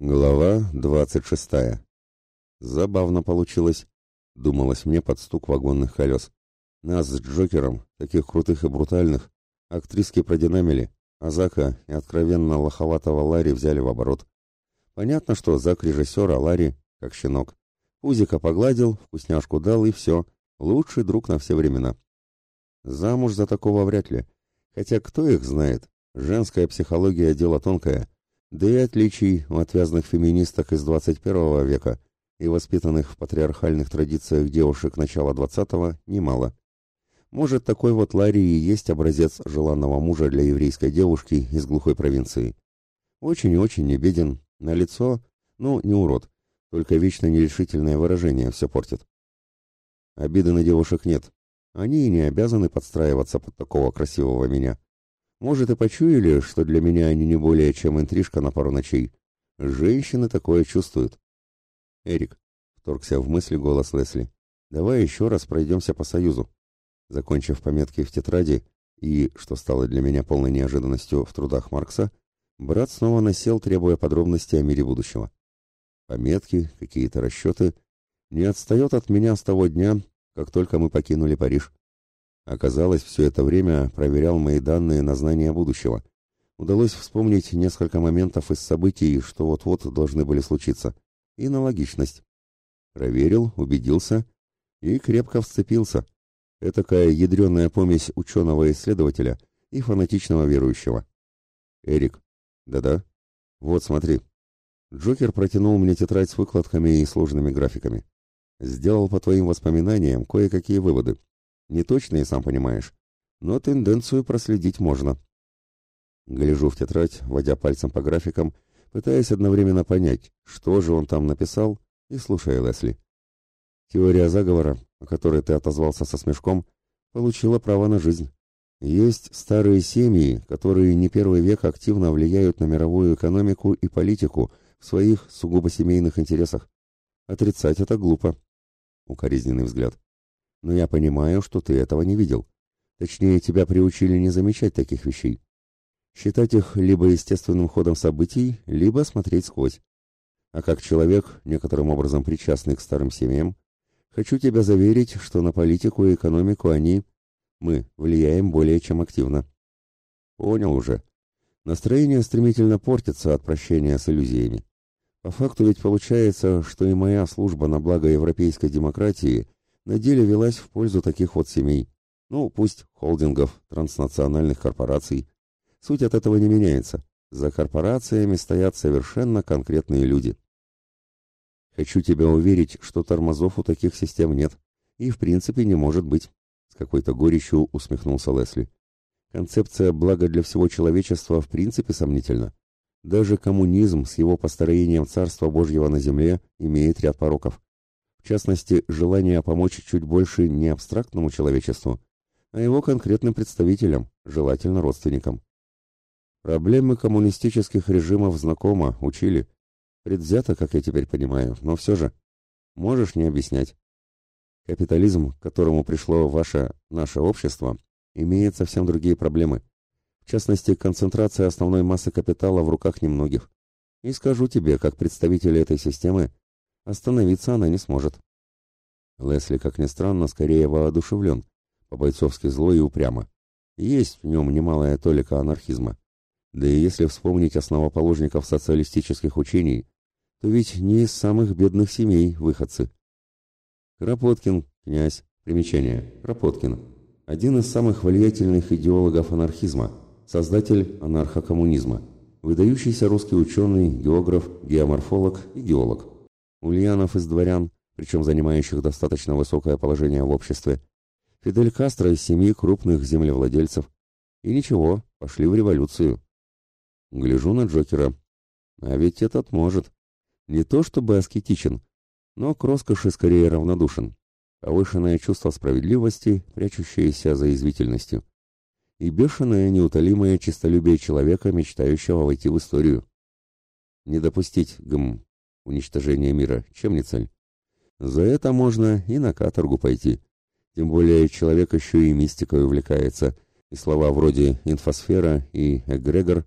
Глава двадцать шестая. Забавно получилось, думалось мне под стук вагонных колес. Нас с Джокером, таких крутых и брутальных, актриски продинамили, а Зака и откровенно лоховатого Ларри взяли в оборот. Понятно, что Зак режиссер, а Ларри как щенок. Пузика погладил, вкусняшку дал и все. Лучший друг на все времена. Замуж за такого вряд ли. Хотя кто их знает? Женская психология – дело тонкое. Да и отличий у отвязных феминисток из 21 века и воспитанных в патриархальных традициях девушек начала 20-го немало. Может, такой вот Ларри и есть образец желанного мужа для еврейской девушки из глухой провинции. Очень и очень не на лицо, ну, не урод, только вечно нерешительное выражение все портит. Обиды на девушек нет. Они и не обязаны подстраиваться под такого красивого меня. Может, и почуяли, что для меня они не более чем интрижка на пару ночей. Женщины такое чувствуют. Эрик, вторгся в мысли голос Лесли, давай еще раз пройдемся по Союзу. Закончив пометки в тетради и, что стало для меня полной неожиданностью в трудах Маркса, брат снова насел, требуя подробностей о мире будущего. Пометки, какие-то расчеты. Не отстает от меня с того дня, как только мы покинули Париж. Оказалось, все это время проверял мои данные на знание будущего. Удалось вспомнить несколько моментов из событий, что вот-вот должны были случиться, и на логичность. Проверил, убедился и крепко вцепился. Этакая ядреная помесь ученого-исследователя и фанатичного верующего. Эрик. Да-да. Вот, смотри. Джокер протянул мне тетрадь с выкладками и сложными графиками. Сделал по твоим воспоминаниям кое-какие выводы. Неточные, сам понимаешь, но тенденцию проследить можно. Гляжу в тетрадь, водя пальцем по графикам, пытаясь одновременно понять, что же он там написал, и слушая Лесли. Теория заговора, о которой ты отозвался со смешком, получила право на жизнь. Есть старые семьи, которые не первый век активно влияют на мировую экономику и политику в своих сугубо семейных интересах. Отрицать это глупо. Укоризненный взгляд но я понимаю, что ты этого не видел. Точнее, тебя приучили не замечать таких вещей. Считать их либо естественным ходом событий, либо смотреть сквозь. А как человек, некоторым образом причастный к старым семьям, хочу тебя заверить, что на политику и экономику они, мы, влияем более чем активно. Понял уже. Настроение стремительно портится от прощения с иллюзиями. По факту ведь получается, что и моя служба на благо европейской демократии – на деле велась в пользу таких вот семей. Ну, пусть холдингов, транснациональных корпораций. Суть от этого не меняется. За корпорациями стоят совершенно конкретные люди. Хочу тебя уверить, что тормозов у таких систем нет. И в принципе не может быть. С какой-то горечью усмехнулся Лесли. Концепция блага для всего человечества в принципе сомнительна. Даже коммунизм с его построением Царства Божьего на земле имеет ряд пороков. В частности, желание помочь чуть больше не абстрактному человечеству, а его конкретным представителям, желательно родственникам. Проблемы коммунистических режимов знакомо, учили. Предвзято, как я теперь понимаю, но все же. Можешь не объяснять. Капитализм, к которому пришло ваше, наше общество, имеет совсем другие проблемы. В частности, концентрация основной массы капитала в руках немногих. И скажу тебе, как представители этой системы, Остановиться она не сможет. Лесли, как ни странно, скорее воодушевлен, по-бойцовски злой и упрямо. Есть в нем немалая толика анархизма. Да и если вспомнить основоположников социалистических учений, то ведь не из самых бедных семей выходцы. Кропоткин, князь, примечание, Кропоткин, один из самых влиятельных идеологов анархизма, создатель анархокоммунизма, выдающийся русский ученый, географ, геоморфолог и геолог. Ульянов из дворян, причем занимающих достаточно высокое положение в обществе, Фидель Кастро из семьи крупных землевладельцев. И ничего, пошли в революцию. Гляжу на Джокера. А ведь этот может. Не то чтобы аскетичен, но к роскоши скорее равнодушен. Повышенное чувство справедливости, прячущееся за извительностью. И бешеное неутолимое честолюбие человека, мечтающего войти в историю. Не допустить, гм, уничтожение мира, чем не цель? За это можно и на каторгу пойти. Тем более человек еще и мистикой увлекается, и слова вроде «инфосфера» и «эгрегор»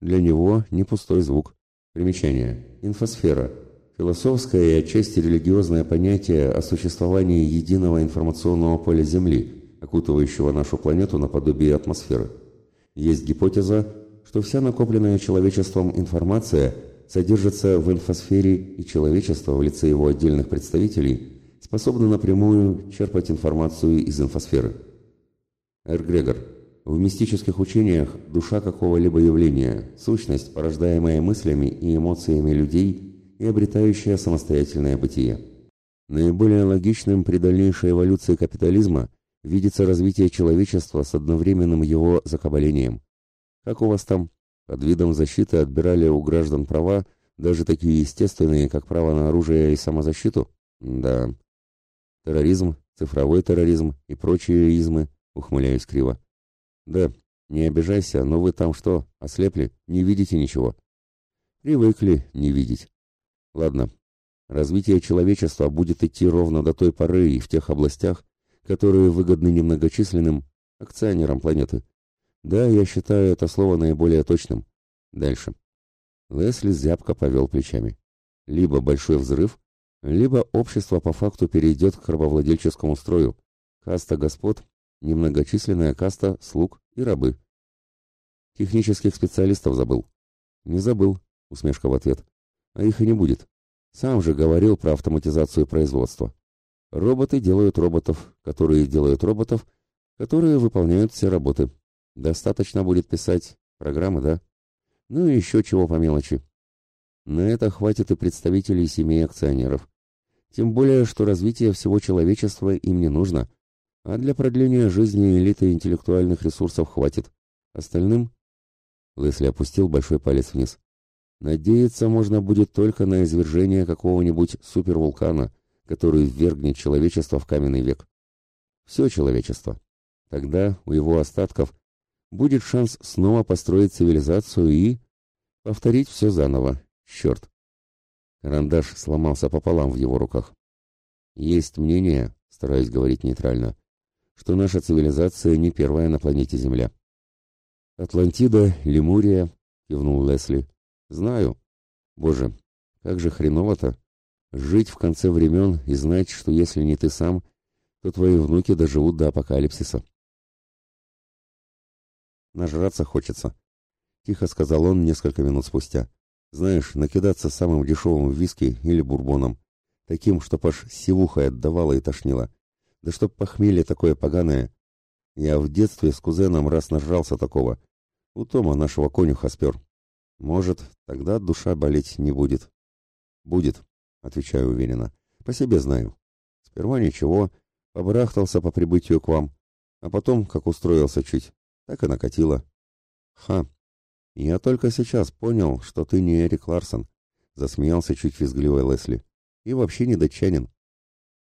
для него не пустой звук. Примечание. Инфосфера. Философское и отчасти религиозное понятие о существовании единого информационного поля Земли, окутывающего нашу планету наподобие атмосферы. Есть гипотеза, что вся накопленная человечеством информация содержится в инфосфере и человечество в лице его отдельных представителей способно напрямую черпать информацию из инфосферы. Эр Грегор. В мистических учениях душа какого-либо явления – сущность, порождаемая мыслями и эмоциями людей и обретающая самостоятельное бытие. Наиболее логичным при дальнейшей эволюции капитализма видится развитие человечества с одновременным его закабалением. Как у вас там? Под видом защиты отбирали у граждан права, даже такие естественные, как право на оружие и самозащиту? Да. Терроризм, цифровой терроризм и прочие измы, ухмыляюсь криво. Да, не обижайся, но вы там что, ослепли? Не видите ничего? Привыкли не видеть. Ладно, развитие человечества будет идти ровно до той поры и в тех областях, которые выгодны немногочисленным акционерам планеты. Да, я считаю это слово наиболее точным. Дальше. Лесли зябко повел плечами. Либо большой взрыв, либо общество по факту перейдет к рабовладельческому строю. Каста господ немногочисленная каста слуг и рабы. Технических специалистов забыл. Не забыл, усмешка в ответ. А их и не будет. Сам же говорил про автоматизацию производства. Роботы делают роботов, которые делают роботов, которые выполняют все работы. Достаточно будет писать программы, да? Ну и еще чего по мелочи. На это хватит и представителей семей акционеров. Тем более, что развитие всего человечества им не нужно, а для продления жизни элиты интеллектуальных ресурсов хватит. Остальным... Лесли опустил большой палец вниз. Надеяться можно будет только на извержение какого-нибудь супервулкана, который ввергнет человечество в каменный век. Все человечество. Тогда у его остатков будет шанс снова построить цивилизацию и... повторить все заново. Черт. Карандаш сломался пополам в его руках. Есть мнение, стараюсь говорить нейтрально, что наша цивилизация не первая на планете Земля. «Атлантида, Лемурия», — кивнул Лесли. «Знаю. Боже, как же хреново-то. Жить в конце времен и знать, что если не ты сам, то твои внуки доживут до апокалипсиса». «Нажраться хочется», — тихо сказал он несколько минут спустя. «Знаешь, накидаться самым дешевым виски или бурбоном, таким, чтоб аж сивухой отдавало и тошнило. Да чтоб похмелье такое поганое. Я в детстве с кузеном раз нажрался такого. У Тома нашего конюха спер. Может, тогда душа болеть не будет. Будет, отвечаю уверенно. По себе знаю. Сперва ничего, побрахтался по прибытию к вам, а потом, как устроился чуть, так и накатило. Ха, я только сейчас понял, что ты не Эрик Ларсон, засмеялся чуть визгливый Лесли. И вообще не датчанин.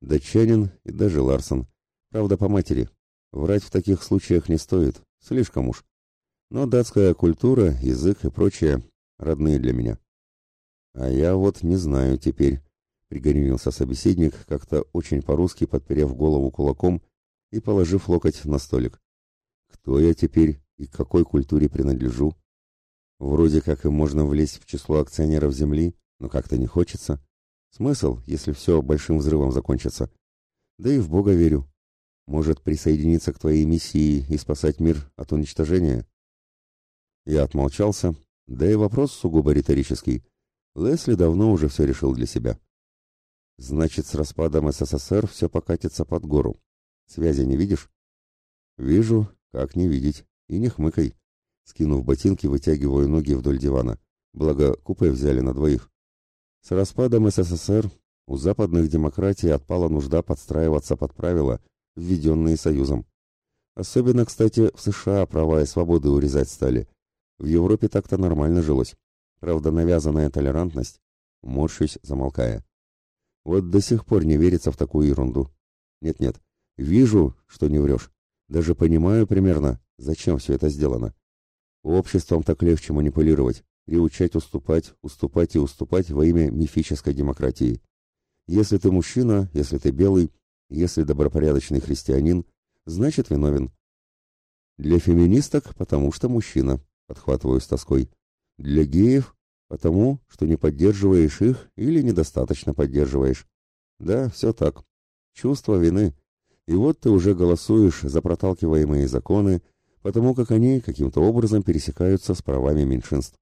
Датчанин и даже Ларсон. Правда, по матери. Врать в таких случаях не стоит, слишком уж. Но датская культура, язык и прочее родные для меня. А я вот не знаю теперь, пригорюнился собеседник, как-то очень по-русски подперев голову кулаком и положив локоть на столик. Кто я теперь и к какой культуре принадлежу? Вроде как и можно влезть в число акционеров земли, но как-то не хочется. Смысл, если все большим взрывом закончится? Да и в Бога верю. Может присоединиться к твоей миссии и спасать мир от уничтожения? Я отмолчался, да и вопрос сугубо риторический. Лесли давно уже все решил для себя. Значит, с распадом СССР все покатится под гору. Связи не видишь? Вижу, как не видеть. И не хмыкай. Скинув ботинки, вытягиваю ноги вдоль дивана. Благо, купе взяли на двоих. С распадом СССР у западных демократий отпала нужда подстраиваться под правила, введенные Союзом. Особенно, кстати, в США права и свободы урезать стали. В Европе так-то нормально жилось. Правда, навязанная толерантность, морщусь, замолкая. Вот до сих пор не верится в такую ерунду. Нет-нет, вижу, что не врешь. Даже понимаю примерно, зачем все это сделано. Обществом так легче манипулировать приучать уступать, уступать и уступать во имя мифической демократии. Если ты мужчина, если ты белый, если добропорядочный христианин, значит виновен. Для феминисток, потому что мужчина, подхватываю с тоской. Для геев, Потому, что не поддерживаешь их или недостаточно поддерживаешь. Да, все так. Чувство вины. И вот ты уже голосуешь за проталкиваемые законы, потому как они каким-то образом пересекаются с правами меньшинств.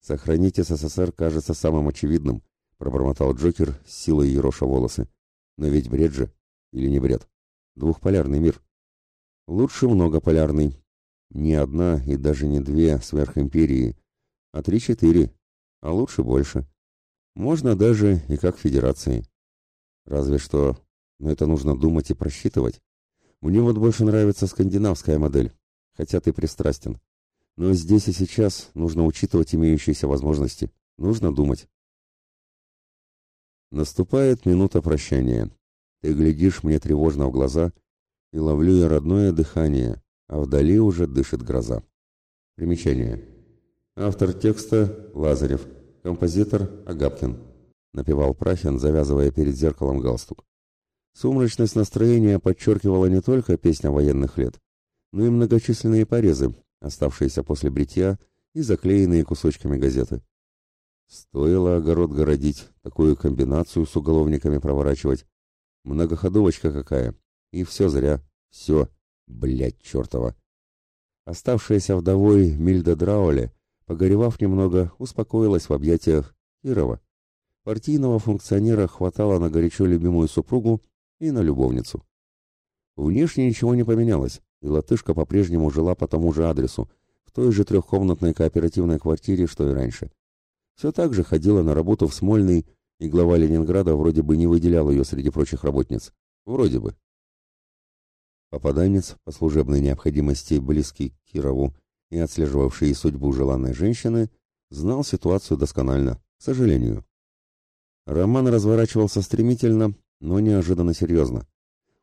«Сохранить СССР кажется самым очевидным», — пробормотал Джокер с силой ероша волосы. «Но ведь бред же. Или не бред? Двухполярный мир. Лучше многополярный. Не одна и даже не две сверхимперии, а три-четыре, а лучше больше. Можно даже и как федерации. Разве что, но это нужно думать и просчитывать. Мне вот больше нравится скандинавская модель, хотя ты пристрастен. Но здесь и сейчас нужно учитывать имеющиеся возможности. Нужно думать. Наступает минута прощания. Ты глядишь мне тревожно в глаза, и ловлю я родное дыхание, а вдали уже дышит гроза. Примечание. Автор текста Лазарев, композитор Агапкин. Напевал Прахин, завязывая перед зеркалом галстук. Сумрачность настроения подчеркивала не только песня военных лет, но и многочисленные порезы, оставшиеся после бритья и заклеенные кусочками газеты. Стоило огород городить, такую комбинацию с уголовниками проворачивать. Многоходовочка какая. И все зря. Все. Блядь, чертова. Оставшаяся вдовой Мильда Драуле Погоревав немного, успокоилась в объятиях Кирова. Партийного функционера хватало на горячо любимую супругу и на любовницу. Внешне ничего не поменялось, и латышка по-прежнему жила по тому же адресу, в той же трехкомнатной кооперативной квартире, что и раньше. Все так же ходила на работу в Смольный, и глава Ленинграда вроде бы не выделял ее среди прочих работниц. Вроде бы. Попаданец, по служебной необходимости близкий к Кирову, и отслеживавший судьбу желанной женщины, знал ситуацию досконально, к сожалению. Роман разворачивался стремительно, но неожиданно серьезно.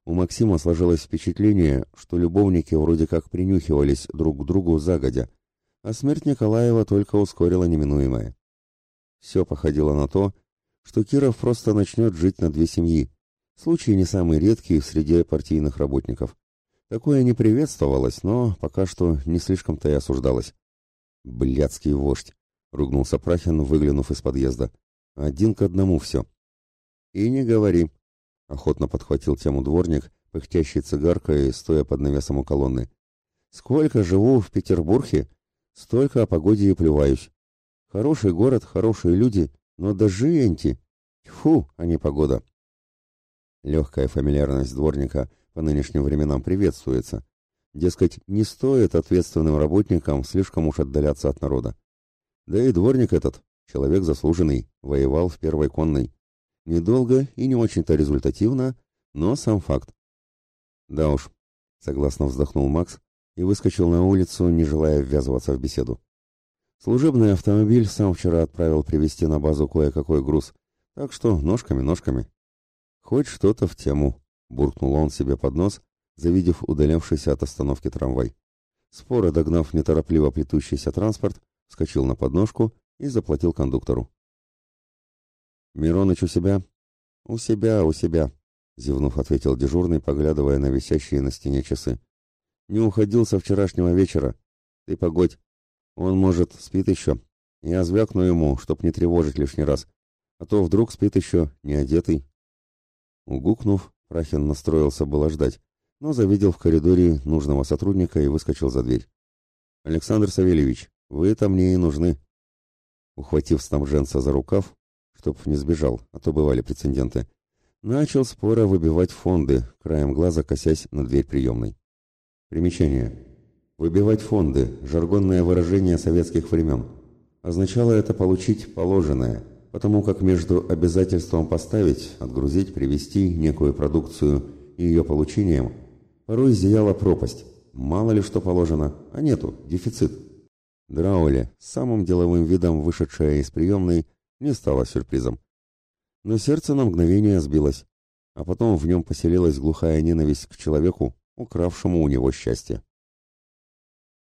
У Максима сложилось впечатление, что любовники вроде как принюхивались друг к другу загодя, а смерть Николаева только ускорила неминуемое. Все походило на то, что Киров просто начнет жить на две семьи, случай не самый редкий в среде партийных работников. Такое не приветствовалось, но пока что не слишком-то и осуждалось. «Блядский вождь!» — ругнулся Прахин, выглянув из подъезда. «Один к одному все». «И не говори», — охотно подхватил тему дворник, пыхтящий цигаркой, стоя под навесом у колонны. «Сколько живу в Петербурге, столько о погоде и плюваюсь. Хороший город, хорошие люди, но даже энти. Фу, а не погода». Легкая фамильярность дворника по нынешним временам приветствуется. Дескать, не стоит ответственным работникам слишком уж отдаляться от народа. Да и дворник этот, человек заслуженный, воевал в первой конной. Недолго и не очень-то результативно, но сам факт. Да уж, согласно вздохнул Макс и выскочил на улицу, не желая ввязываться в беседу. Служебный автомобиль сам вчера отправил привезти на базу кое-какой груз, так что ножками-ножками. Хоть что-то в тему буркнул он себе под нос, завидев удалявшийся от остановки трамвай. Споро догнав неторопливо плетущийся транспорт, вскочил на подножку и заплатил кондуктору. «Мироныч у себя?» «У себя, у себя», — зевнув, ответил дежурный, поглядывая на висящие на стене часы. «Не уходил со вчерашнего вечера. Ты погодь. Он, может, спит еще. Я звякну ему, чтоб не тревожить лишний раз. А то вдруг спит еще, не одетый». Угукнув, Прахин настроился было ждать, но завидел в коридоре нужного сотрудника и выскочил за дверь. «Александр Савельевич, вы-то мне и нужны». Ухватив снабженца за рукав, чтоб не сбежал, а то бывали прецеденты, начал споро выбивать фонды, краем глаза косясь на дверь приемной. Примечание. Выбивать фонды – жаргонное выражение советских времен. Означало это получить положенное – потому как между обязательством поставить, отгрузить, привезти некую продукцию и ее получением порой зияла пропасть. Мало ли что положено, а нету, дефицит. Драули, самым деловым видом вышедшая из приемной, не стала сюрпризом. Но сердце на мгновение сбилось, а потом в нем поселилась глухая ненависть к человеку, укравшему у него счастье.